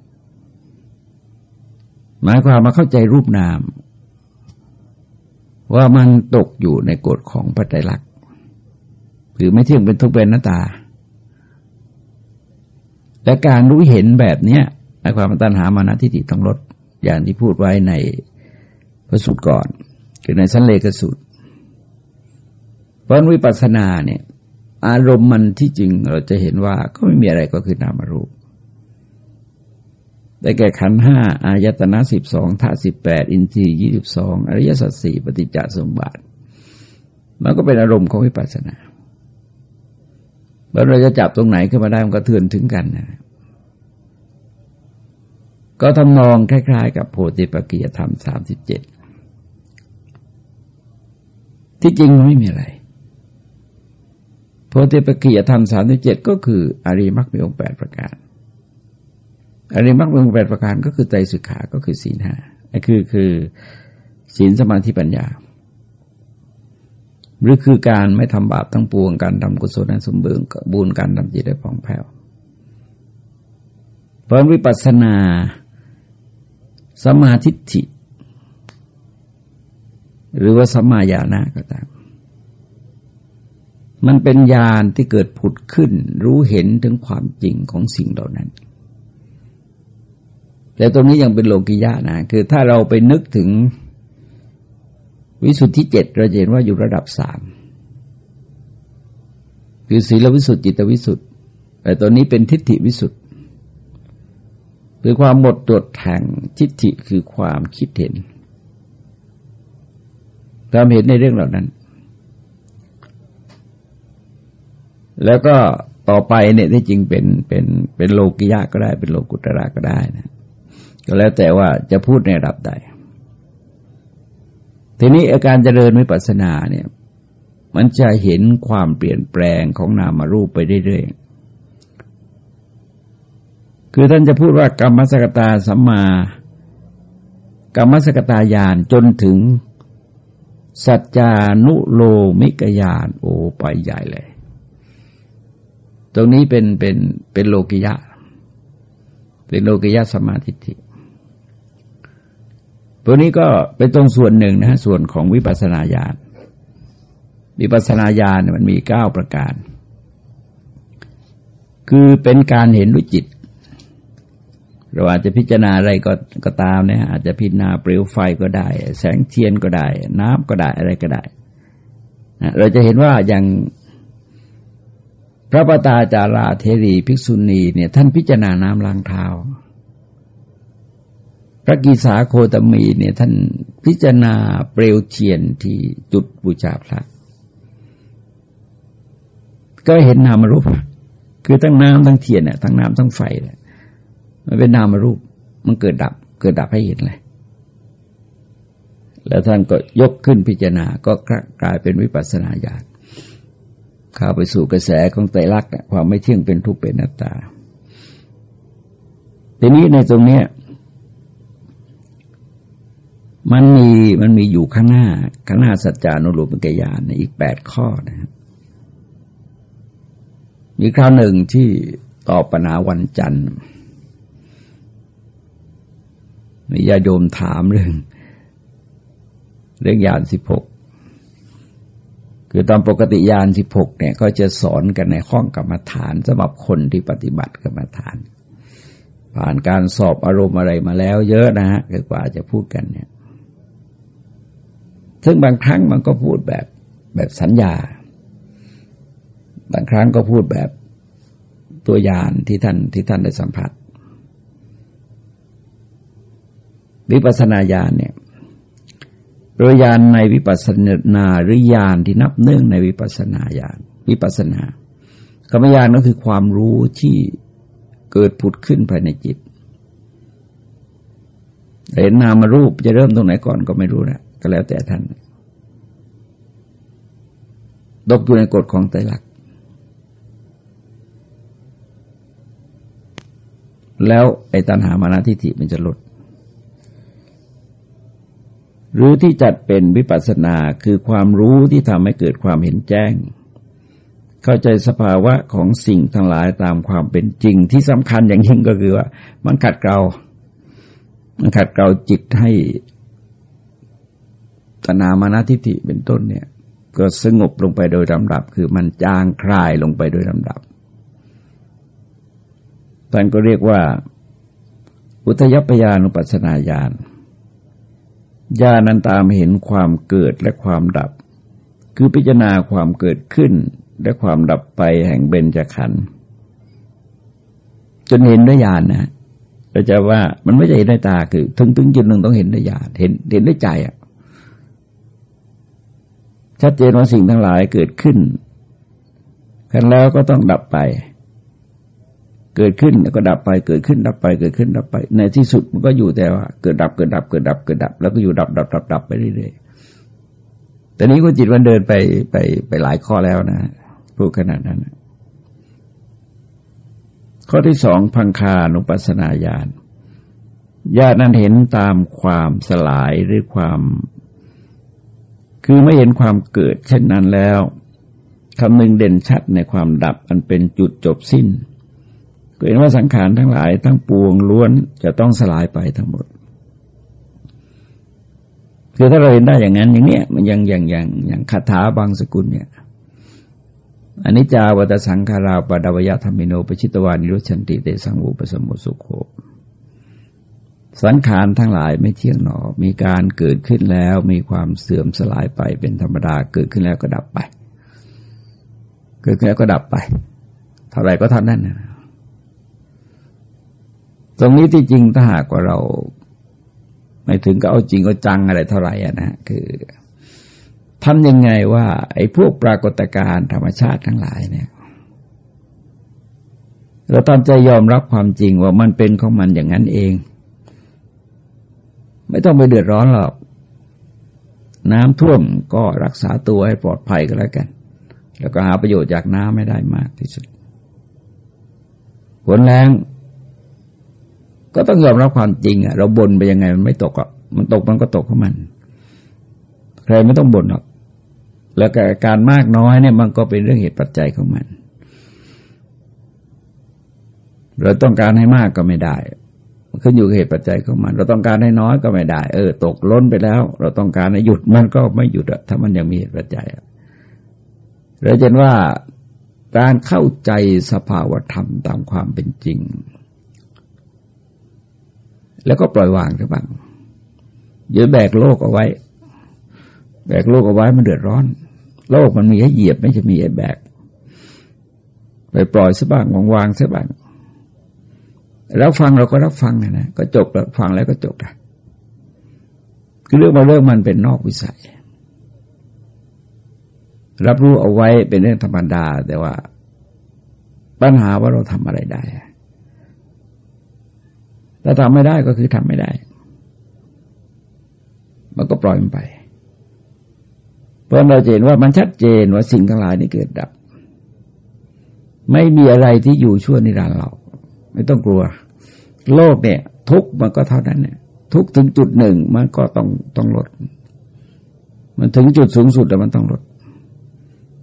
หมายความมาเข้าใจรูปนาม ว่ามันตกอยู่ในกฎของปัจจัยลักษณ์หรือไม่เที่ยงเป็นทุกเป็นหน้าตา และการรู้เห็นแบบเนี้ยหมายความว่าตัณหามานะทิฏฐิต้องลดอย่างที่พูดไว้ในพระสูตรก่อน คือในสันเลกสูตรเพราะวิปัสสนาเนี่ย อารมณ์มันที่จริงเราจะเห็นว่าก็ไม่มีอะไรก็คือนามรูป ได้แก่ขันห้าอายตนะสิบสองธาตุสิบแปดอินทรีย์ยี่สิบสองอริยสัจสี่ปฏิจจสมบัติ มันก็เป็นอารมณ์ของวิปัสสนาเมื่อเราจะจับตรงไหนขึ้นมาได้มันก็เทือนถึงกันนะก็ทำนองคล้าย ๆ กับโพธิปัจจยธรรมสามสิบเจ็ดที่จริงมันไม่มีอะไรโพธิปัจจยธรรมสามสิบเจ็ดก็คืออริมักมีองค์แปดประการ อริมักมีองแปดประการก็คือใจสุขาก็คือศีลห้าไอ้คือคือศีลสมาธิปัญญา หรือคือการไม่ทำบาปทั้งปวงการทำกุศลนั้นสมบูรณ์บูรณ์การทำจิตได้ผ่องแผ้วเพราะวิปัสสนาสมาธิิหรือว่าสมาญาณะก็ตาม มันเป็นญาณที่เกิดผุดขึ้น รู้เห็นถึงความจริงของสิ่งเหล่านั้น แต่ตรงนี้ยังเป็นโลกิยะนะคือถ้าเราไปนึกถึงวิสุทธิเจ็ดเราเห็นว่าอยู่ระดับสามคือศีลวิสุทธิจิตวิสุทธิแต่ตัวนี้เป็นทิฏฐิวิสุทธิคือความหมดจดแห่งทิฏฐิคือความคิดเห็นความเห็นในเรื่องเหล่านั้น แล้วก็ต่อไปเนี่ยที่จริงเป็นเป็นเป็นโลกิยะก็ได้ เป็นโลกุตระก็ได้นะ ก็แล้วแต่ว่าจะพูดในระดับใด ทีนี้อาการเจริญวิปัสสนาเนี่ย มันจะเห็นความเปลี่ยนแปลงของนามารูปไปเรื่อยๆ คือท่านจะพูดว่ากรรมสกตาสัมมากรรมสกตายานจนถึงสัจจานุโลมิกยานโอไปใหญ่เลย ตรงนี้เป็นเป็นเป็นโลกิยะ เป็นโลกิยะสมาธิิ ตัวนี้ก็เป็นตรงส่วนหนึ่งนะฮะส่วนของวิปัสสนาญาณวิปัสสนาญาณมันมีเก้าประการ คือเป็นการเห็นด้วยจิต เราอาจจะพิจารณาอะไรก็ก็ตามนี่ยอาจจะพิจารณาเปลวไฟก็ได้ แสงเทียนก็ได้ น้ำก็ได้อะไรก็ได้เราจะเห็นว่าอย่างพระปตาจาราเทรีภิกษุณีเนี่ยท่านพิจารณาน้ำล้างเท้า ระกีสาโคตมีเนี่ยท่านพิจารณาเปลวเทียนที่จุดบูชาพระ ก็เห็นนามรูป คือทั้งน้ำทั้งเทียนเนี่ยทั้งน้ำทั้งไฟเลยมันเป็นนามรูป มันเกิดดับ เกิดดับให้เห็นเลย แล้วท่านก็ยกขึ้นพิจารณาก็กลายเป็นวิปัสสนาญาณเข้าไปสู่กระแสของไตรลักษณ์ความไม่เที่ยงเป็นทุกข์เป็นนัตตาทีนี้ในตรงเนี้ย มันมีมันมีอยู่ข้างหน้า ข้างหน้าสัจจานุรูปกิยานอีกแปดข้อนะครับมีคราวหนึ่งที่ตอบปัญหาวันจันทร์มีญาโยมถามเรื่อง เรื่องยานสิบหกคือตอนปกติยานสิบหกเนี่ย ก็จะสอนกันในห้องกรรมฐานสำหรับคนที่ปฏิบัติกรรมฐาน ผ่านการสอบอารมณ์อะไรมาแล้วเยอะนะฮะกว่าจะพูดกันเนี่ย ซึ่งบางครั้งมันก็พูดแบบแบบสัญญา บางครั้งก็พูดแบบตัวยานที่ท่านที่ท่านได้สัมผัส วิปัสสนาญาณเนี่ยโดยญาณในวิปัสสนาหรือญาณที่นับเนื่องในวิปัสสนาญาณวิปัสสนากรรมญาณก็คือความรู้ที่เกิดผุดขึ้นภายในจิต เห็นนามารูปจะเริ่มตรงไหนก่อนก็ไม่รู้นะ ก็แล้วแต่ท่านตกอยู่ในกฎของไตรลักษณ์แล้วไอ้ตัณหามานะทิฏฐิมันจะลดหรือที่จัดเป็นวิปัสสนาคือความรู้ที่ทำให้เกิดความเห็นแจ้ง เข้าใจสภาวะของสิ่งทั้งหลายตามความเป็นจริงที่สำคัญอย่างยิ่งก็คือว่า มันขัดเกลามันขัดเกลาจิตให้ ตนามานาทิฏฐิเป็นต้นเนี่ย ก็สงบลงไปโดยลำดับ คือมันจางคลายลงไปโดยลำดับท่านก็เรียกว่าอุทยพยานุปัสนาญาณญาณนั้นตามเห็นความเกิดและความดับ คือพิจารณาความเกิดขึ้นและความดับไปแห่งเบญจขันธ์จนเห็นด้วยญาณนะเราจะว่ามันไม่ใช่เห็นด้วยตาคือ ถึงถึงจุดหนึ่งต้องเห็นด้วยญาณเห็นเห็นด้วยใจอะ ชัดเจนว่าสิ่งทั้งหลายเกิดขึ้นกันแล้วก็ต้องดับไป เกิดขึ้นแล้วก็ดับไปเกิดขึ้น ดับไปเกิดขึ้น ดับไป ในที่สุดมันก็อยู่แต่ว่า เกิดดับเกิดดับเกิดดับเกิดดับ แล้วก็อยู่ดับดับดับดับไปเรื่อยๆแต่นี้ก็จิตมันเดินไปไปไปหลายข้อแล้วนะพูดขนาดนั้นข้อที่สองพังคานุปัสนาญาณญาณนั้นเห็นตามความสลายหรือความ คือไม่เห็นความเกิดเช่นนั้นแล้วคำหนึ่งเด่นชัดในความดับอันเป็นจุดจบสิ้นก็เห็นว่าสังขารทั้งหลายทั้งปวงล้วนจะต้องสลายไปทั้งหมดคือถ้าเราเห็นได้อย่างนั้นอย่างเนี้ยมันยังอย่างอย่างอย่างคาถาบางสกุลเนี่ยอันนี้จาวัตสังขาราปดาวยธรรมิโนปชิตวานิรุชันติเตสังอุปสมุสุโข สังขารทั้งหลายไม่เที่ยงหนอ มีการเกิดขึ้นแล้วมีความเสื่อมสลายไปเป็นธรรมดา เกิดขึ้นแล้วก็ดับไป เกิดขึ้นแล้วก็ดับไป เท่าไรก็เท่านั้นนะตรงนี้ที่จริงถ้าหากว่าเรา ไม่ถึงก็เอาจริงก็จังอะไรเท่าไหร่นะคือทำยังไงว่า ไอ้พวกปรากฏการณ์ธรรมชาติทั้งหลายเนี่ยเราตามใจยอมรับความจริงว่ามันเป็นของมันอย่างนั้นเอง ไม่ต้องไปเดือดร้อนหรอก น้ำท่วมก็รักษาตัวให้ปลอดภัยก็แล้วกัน แล้วก็หาประโยชน์จากน้ำไม่ได้มากที่สุดฝนแรงก็ต้องยอมรับความจริงอะ เราบ่นไปยังไงมันไม่ตกอะมันตกมันก็ตกของมัน ใครไม่ต้องบ่นหรอก แล้วการมากน้อยเนี่ยมันก็เป็นเรื่องเหตุปัจจัยของมัน เราต้องการให้มากก็ไม่ได้ ขึ้นอยู่กับเหตุปัจจัยของมัน เราต้องการให้น้อยก็ไม่ได้ เออ ตกล้นไปแล้ว เราต้องการให้หยุดมันก็ไม่หยุดอะถ้ามันยังมีเหตุปัจจัยเราเห็นว่าการเข้าใจสภาวธรรมตามความเป็นจริง แล้วก็ปล่อยวางซะบ้างอย่าแบกโลกเอาไว้ แบกโลกเอาไว้มันเดือดร้อน โลกมันมีให้เหยียบไม่จะมีให้แบก ไปปล่อยซะบ้างวางวางซะบ้าง แล้วฟังเราก็รับฟังนะนะก็จบแล้วฟังแล้วก็จบละคือเรื่องมาเรื่องมันเป็นนอกวิสัย รับรู้เอาไว้เป็นเรื่องธรรมดา แต่ว่า ปัญหาว่าเราทำอะไรได้ถ้าทำไม่ได้ก็คือทำไม่ได้ มันก็ปล่อยมันไป เพราะเราเห็นว่ามันชัดเจนว่าสิ่งทั้งหลายนี่เกิดดับ ไม่มีอะไรที่อยู่ชั่วนิรันดร์เรา ไม่ต้องกลัว โลกเนี่ย ทุกมันก็เท่านั้นเนี่ยทุกถึงจุดหนึ่งมันก็ต้องต้องลด มันถึงจุดสูงสุดแต่มันต้องลด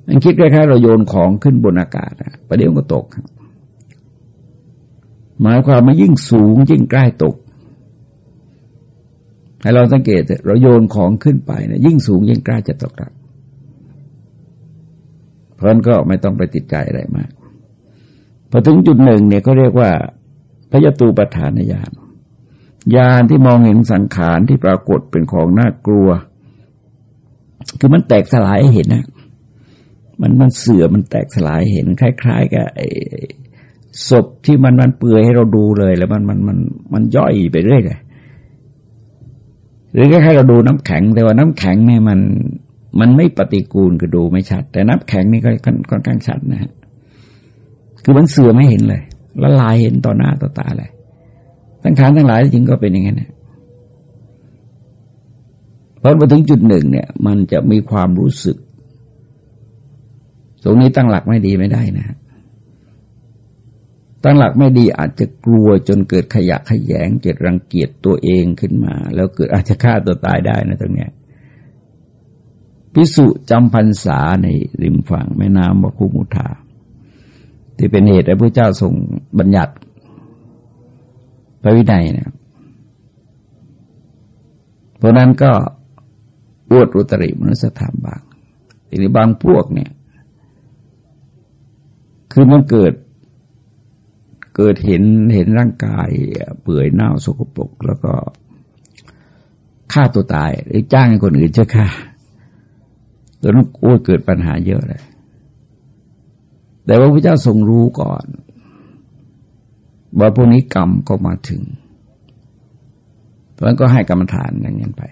มันคิดคล้ายๆเราโยนของขึ้นบนอากาศอะประเดี๋ยวก็ตกครับหมายความว่ายิ่งสูงยิ่งใกล้ตก ให้เราสังเกตเราโยนของขึ้นไปเนะยิ่งสูงยิ่งใกล้จะตกครับเพราะนั้นก็ไม่ต้องไปติดใจอะไรมาก พอถึงจุดหนึ่งเนี่ยก็เรียกว่า พยตูปฐานญาณญาณที่มองเห็นสังขารที่ปรากฏเป็นของน่ากลัว คือมันแตกสลายเห็นนะมันมันเสื่อมันแตกสลายเห็น คล้าย ๆกับศพที่มันมันเปื่อยให้เราดูเลยแล้วมันมันมันมันย่อยไปเรื่อยเลยหรือคล้ายๆเราดูน้ำแข็ง แต่ว่าน้ำแข็งเนี่ยมันมันไม่ปฏิกูลก็ดูไม่ชัด แต่น้ำแข็งนี่ก็ค่อนข้างชัดนะฮะคือมันเสื่อไม่เห็นเลย ละลายเห็นต่อหน้าต่อตาเลยสังขารทั้งหลายจริงก็เป็นอย่างนั้นพอมาถึงจุดหนึ่งเนี่ย มันจะมีความรู้สึก ตรงนี้ตั้งหลักไม่ดีไม่ได้นะ ตั้งหลักไม่ดีอาจจะกลัวจนเกิดขยะขยงเกิดรังเกียจตัวเองขึ้นมา แล้วเกิดอาจจะฆ่าตัวตายได้นะตรงเนี้ยพิสุจำพรรษาในริมฝั่งแม่น้ำวคุมุทา ที่เป็นเหตุให้พระเจ้าทรงบัญญัติพระวินัยนะเพราะนั้นก็อวดอุตริมนุสธรรมบางทีนี้บางพวกเนี่ย คือมันเกิด เกิดเห็นเห็นร่างกายเปื่อยเน่าสกปรกแล้วก็ฆ่าตัวตาย หรือจ้างให้คนอื่นจะฆ่าตัวนั้นโอ้เกิดปัญหาเยอะเลย แต่ว่าพระเจ้าทรงรู้ก่อนว่าพวกนี้กรรมก็มาถึงเพราะนั้นก็ให้กรรมฐานอย่างนี้ไป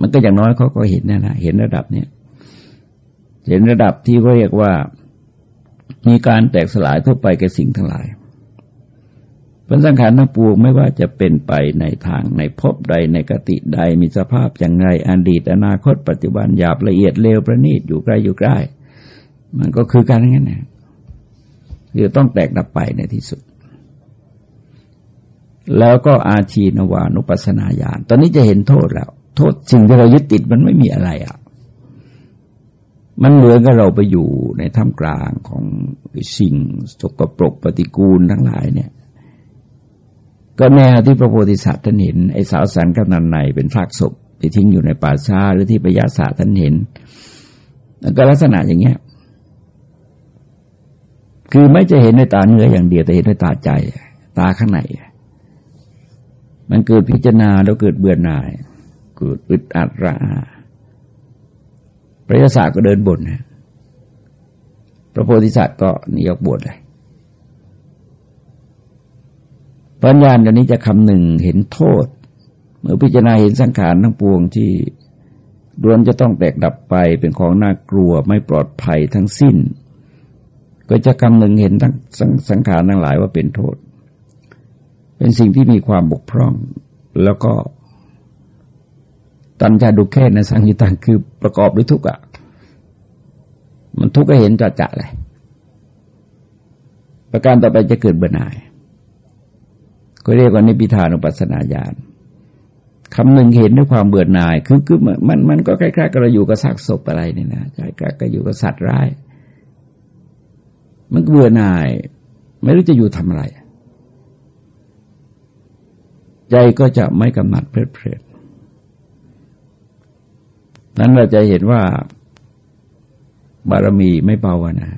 มันก็อย่างน้อยเขาก็เห็นนะนะเห็นระดับเนี้ยเห็นระดับที่เขาเรียกว่า มีการแตกสลายทั่วไปแก่สิ่งทั้งหลายพันสังขารทั้งปวงไม่ว่าจะเป็นไปในทางในภพใดในกติใดมีสภาพอย่างไรอดีตอนาคตปัจจุบันหยาบละเอียดเลวประณีตอยู่ใกล้อยู่ใกล้ มันก็คือการงั้นนะ คือต้องแตกดับไปในที่สุด แล้วก็อาชีนวานุปัสนาญาณตอนนี้จะเห็นโทษแล้ว โทษสิ่งที่เรายึดติดมันไม่มีอะไรอะ มันเหมือนกับเราไปอยู่ในท่ามกลางของสิ่งสกปรกปฏิกูลทั้งหลายเนี่ย ก็แนวที่พระโพธิสัตว์ท่านเห็นไอ้สาวสันกำนันในเป็นซากศพที่ทิ้งอยู่ในป่าช้าหรือที่ปยาศาสตร์ท่านเห็นแล้วก็ลักษณะอย่างเงี้ย คือไม่จะเห็นด้วยตาเนื้ออย่างเดียวแต่เห็นด้วยตาใจ ตาข้างในมันเกิดพิจารณาแล้วเกิดเบื่อหน่ายเกิดอึดอัดระอาพระยาศาก็เดินบนนะพระโพธิสัตว์ก็นิยกบวชเลยปัญญาณอันนี้จะคำหนึ่งเห็นโทษ เมื่อพิจารณาเห็นสังขารทั้งปวงที่รวนจะต้องแตกดับไปเป็นของน่ากลัวไม่ปลอดภัยทั้งสิ้น ก็จะคำหนึ่งเห็นทั้งสังขารทั้งหลายว่าเป็นโทษ เป็นสิ่งที่มีความบกพร่อง แล้วก็ตัญญาดุแค่ในสังหิตังคือประกอบด้วยทุกข์อะ มันทุกข์ก็เห็นจะจะเลยประการต่อไปจะเกิดเบื่อหน่าย ก็เรียกว่านิพิทานุปัสสนาญาณคำหนึ่งเห็นด้วยความเบื่อหน่าย คือคือมันมันก็คล้ายๆกับเราอยู่กับซากศพอะไรนี่นะคล้ายๆกับอยู่กับสัตว์ร้าย มันเบื่อหน่าย ไม่รู้จะอยู่ทำอะไร ใจก็จะไม่กำหนัดเพลิดเพลินนั้นเราจะเห็นว่าบารมีไม่เบานะ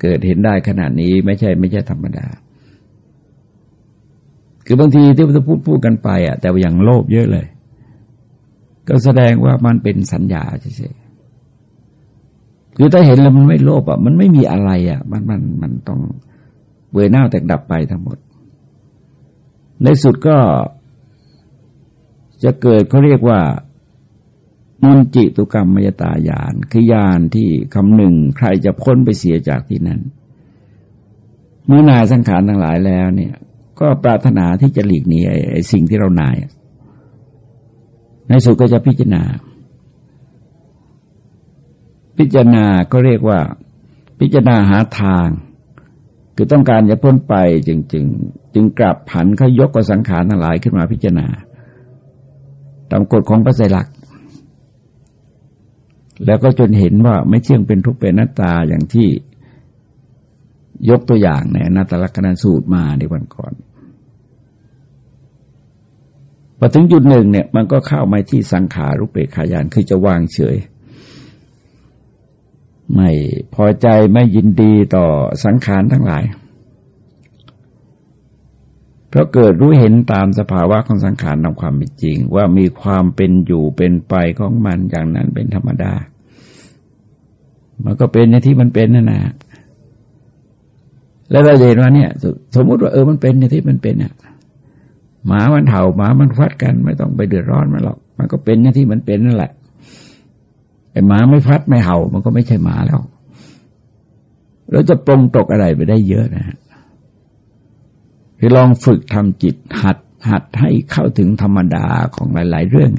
เกิดเห็นได้ขนาดนี้ไม่ใช่ ไม่ใช่ธรรมดา คือบางทีที่เราพูดพูดกันไปอะ แต่อย่างโลภเยอะเลย ก็แสดงว่ามันเป็นสัญญาเฉย คือถ้าเห็นแล้วมันไม่โลภอะมันไม่มีอะไรอะ มันมันมันต้องเบื่อหน้าแตกดับไปทั้งหมด ในสุดก็จะเกิดเขาเรียกว่ามุนจิตุกรรมมยตายานคือยานที่คำหนึ่งใครจะพ้นไปเสียจากที่นั้น เมื่อนายสังขารทั้งหลายแล้วเนี่ย ก็ปรารถนาที่จะหลีกหนีไอ้สิ่งที่เรานาย ในสุดก็จะพิจารณา พิจารณาก็เรียกว่า พิจารณาหาทาง คือต้องการจะพ้นไปจึงจึงจึงกลับผันเขายกกสังขารทั้งหลายขึ้นมาพิจารณา ตามกฎของพระไตรลักษณ์แล้วก็จนเห็นว่าไม่เที่ยงเป็นทุกข์เป็นหน้าตาอย่างที่ยกตัวอย่างในนาตลักษณสูตรมาในวันก่อนพอถึงจุดหนึ่งเนี่ยมันก็เข้ามาที่สังขารุปเปกขายานคือจะวางเฉย ไม่พอใจไม่ยินดีต่อสังขารทั้งหลาย เพราะเกิดรู้เห็นตามสภาวะของสังขารตามความเป็นจริง ว่ามีความเป็นอยู่เป็นไปของมันอย่างนั้นเป็นธรรมดา มันก็เป็นในที่มันเป็นนั่นนะแล้วเราเห็นว่าเนี่ย สมมติว่าเออมันเป็นในที่มันเป็นอะหมามันเห่าหมามันฟัดกัน ไม่ต้องไปเดือดร้อนมันหรอก มันก็เป็นในที่มันเป็นนั่นแหละ ไอ้หมาไม่ฟัดไม่เห่า มันก็ไม่ใช่หมาแล้ว เราจะปรงตกอะไรไปได้เยอะนะคือลองฝึกทำจิตหัดหัดให้เข้าถึงธรรมดาของหลาย ๆ เรื่อง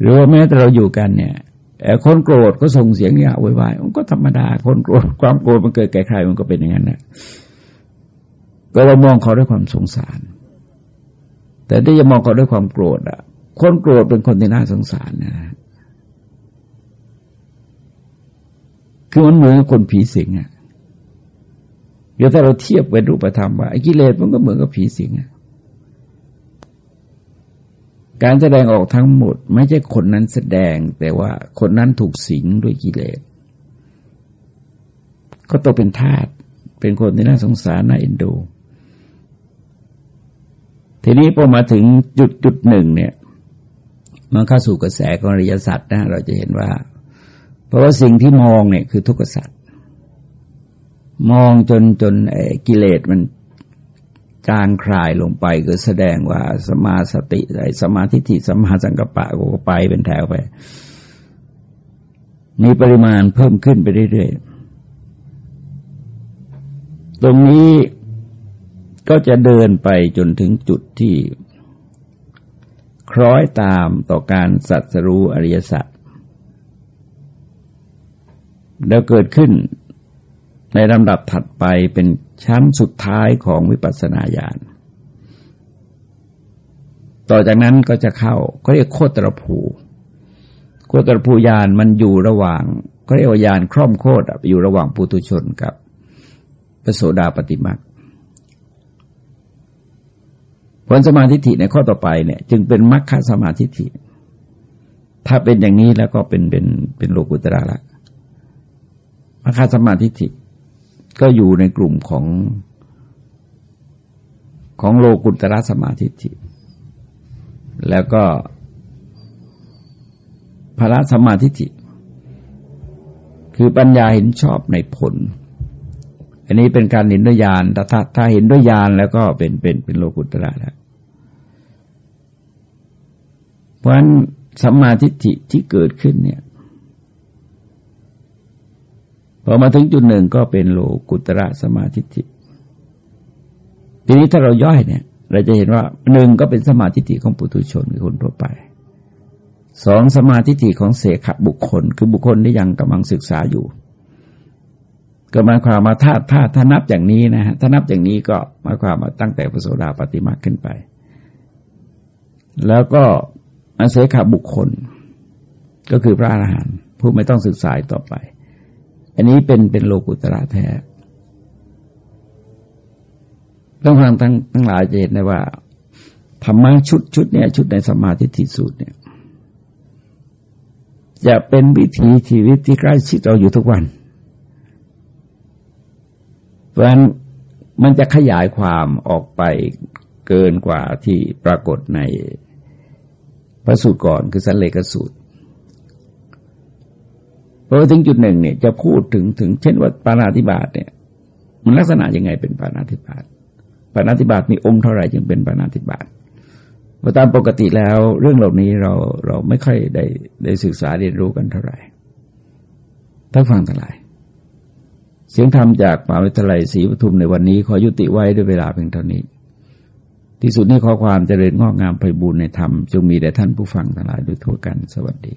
หรือว่าแม้แต่เราอยู่กันเนี่ยคนโกรธก็ส่งเสียงอย่าวุ่นวายมันก็ธรรมดา คนโกรธความโกรธมันเกิดแก่ใครมันก็เป็นอย่างนั้นแหละก็เรามองเขาด้วยความสงสาร แต่ที่จะมองเขาด้วยความโกรธอะ คนโกรธเป็นคนที่น่าสงสารนะคือมันเหมือนคนผีสิงอะเดี๋ยวถ้าเราเทียบเป็นรูปธรรมว่ากิเลสมันก็เหมือนกับผีสิงอะการแสดงออกทั้งหมด ไม่ใช่คนนั้นแสดง แต่ว่าคนนั้นถูกสิงด้วยกิเลสก็ตกเป็นทาสเป็นคนที่น่าสงสารน่าเอ็นดู ทีนี้พอมาถึงจุดจุดหนึ่งเนี่ย มันเข้าสู่กระแสของอริยสัจนะเราจะเห็นว่า เพราะว่าสิ่งที่มองเนี่ยคือทุกขสัจมองจนจนกิเลสมันจางคลายลงไปก็แสดงว่าสมาสติสมาธิิสมาสังกปะก็ไปเป็นแถวไป มีปริมาณเพิ่มขึ้นไปเรื่อยๆ ตรงนี้ก็จะเดินไปจนถึงจุดที่ คล้อยตามต่อการสัตสรู้อริยสัจแล้วเกิดขึ้นในลำดับถัดไปเป็นชั้นสุดท้ายของวิปัสสนาญาณ ต่อจากนั้นก็จะเข้าก็เรียกโคตรภูโคตรภูญาณมันอยู่ระหว่างก็เรียกว่าญาณคร่อมโคตรอยู่ระหว่างปุตุชนกับพระโสดาปฏิมา ผลสมาธิิในข้อต่อไปเนี่ย จึงเป็นมรรคสมาธิิถ้าเป็นอย่างนี้แล้วก็เป็นเป็นเป็นโลกุตระละมรรคสมาธิิก็อยู่ในกลุ่มของของโลกุตระสมาธิิแล้วก็พระสมาธิิคือปัญญาเห็นชอบในผล อันนี้เป็นการเห็นด้วยญาณถ้าถ้าเห็นด้วยญาณแล้วก็เป็นเป็นเป็นโลกุตระแล้วเพราะฉะนั้นสัมมาทิฏฐิที่เกิดขึ้นเนี่ยพอมาถึงจุดหนึ่งก็เป็นโลกุตระสมาธิฏฐิทีนี้ถ้าเราย่อยเนี่ย เราจะเห็นว่าหนึ่งก็เป็นสมาธิฏฐิของปุถุชนคือคนทั่วไปสองสมาธิฏฐิของเสขบุคคล คือบุคคลที่ยังกำลังศึกษาอยู่ ก็หมายความมาถ้าถ้าถ้านับอย่างนี้นะฮะถ้านับอย่างนี้ก็หมายความมาตั้งแต่พระโสดาปฏิมาขึ้นไป แล้วก็อาศัยขาบุคคล ก็คือพระอรหันต์ผู้ไม่ต้องศึกษาต่อไป อันนี้เป็นเป็นโลกุตระแท้ต้องฟังทั้งทั้งหลายจะเห็นได้ว่าธรรมะชุดชุดเนี่ยชุดในสมาธิทิสูตรเนี่ยจะเป็นวิถีชีวิตที่ใกล้ชิดเราอยู่ทุกวัน เพราะฉะนั้นมันจะขยายความออกไปเกินกว่าที่ปรากฏในพระสูตรก่อนคือสันเลกสูตรพอถึงจุดหนึ่งเนี่ยจะพูดถึงถึงเช่นว่าปานาธิบาตเนี่ย มันลักษณะยังไงเป็นปานาธิบาตปานาธิบาตมีองค์เท่าไหร่จึงเป็นปานาธิบาตพอตามปกติแล้วเรื่องเหล่านี้เราเราไม่ค่อยได้ได้ศึกษาเรียนรู้กันเท่าไหร่ถ้าฟังทั้งหลาย เสียงธรรมจากมหาวิทยาลัยศรีปทุมในวันนี้ขอยุติไว้ด้วยเวลาเพียงเท่านี้ ที่สุดนี้ขอความเจริญงอกงามไปบูรณนธรรมจงมีแด่ท่านผู้ฟังทั้งหลายโดยทั่วกันสวัสดี